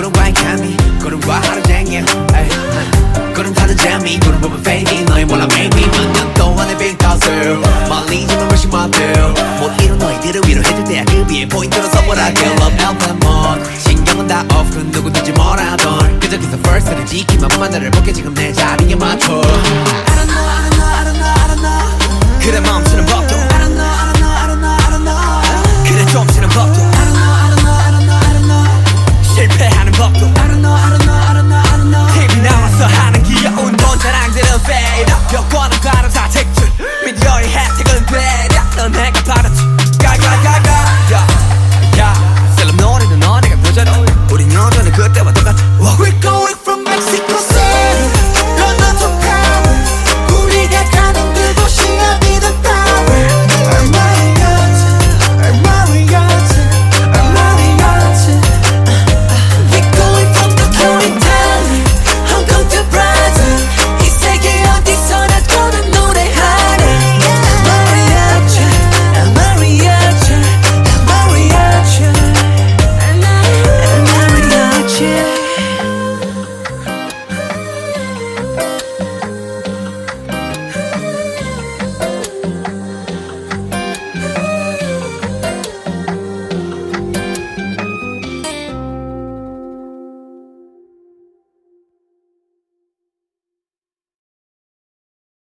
걸음과의 케미 걸음과 하루 종일 걸음 타는 재미. 걸음 보면 fading 너의 몰라 maybe. 만년 동안의 빈타슬 말리지만 훨씬 많들 못 이룬 너희들을 위로해줄 때야 그 위에 포인트로 선물할게 Love Eltamon 신경은 다 off. 그 누구든지 뭐라던. 그저 기사 first를 지키만 만나를 볼게. 지금 내 자리에 맞춰. I don't know.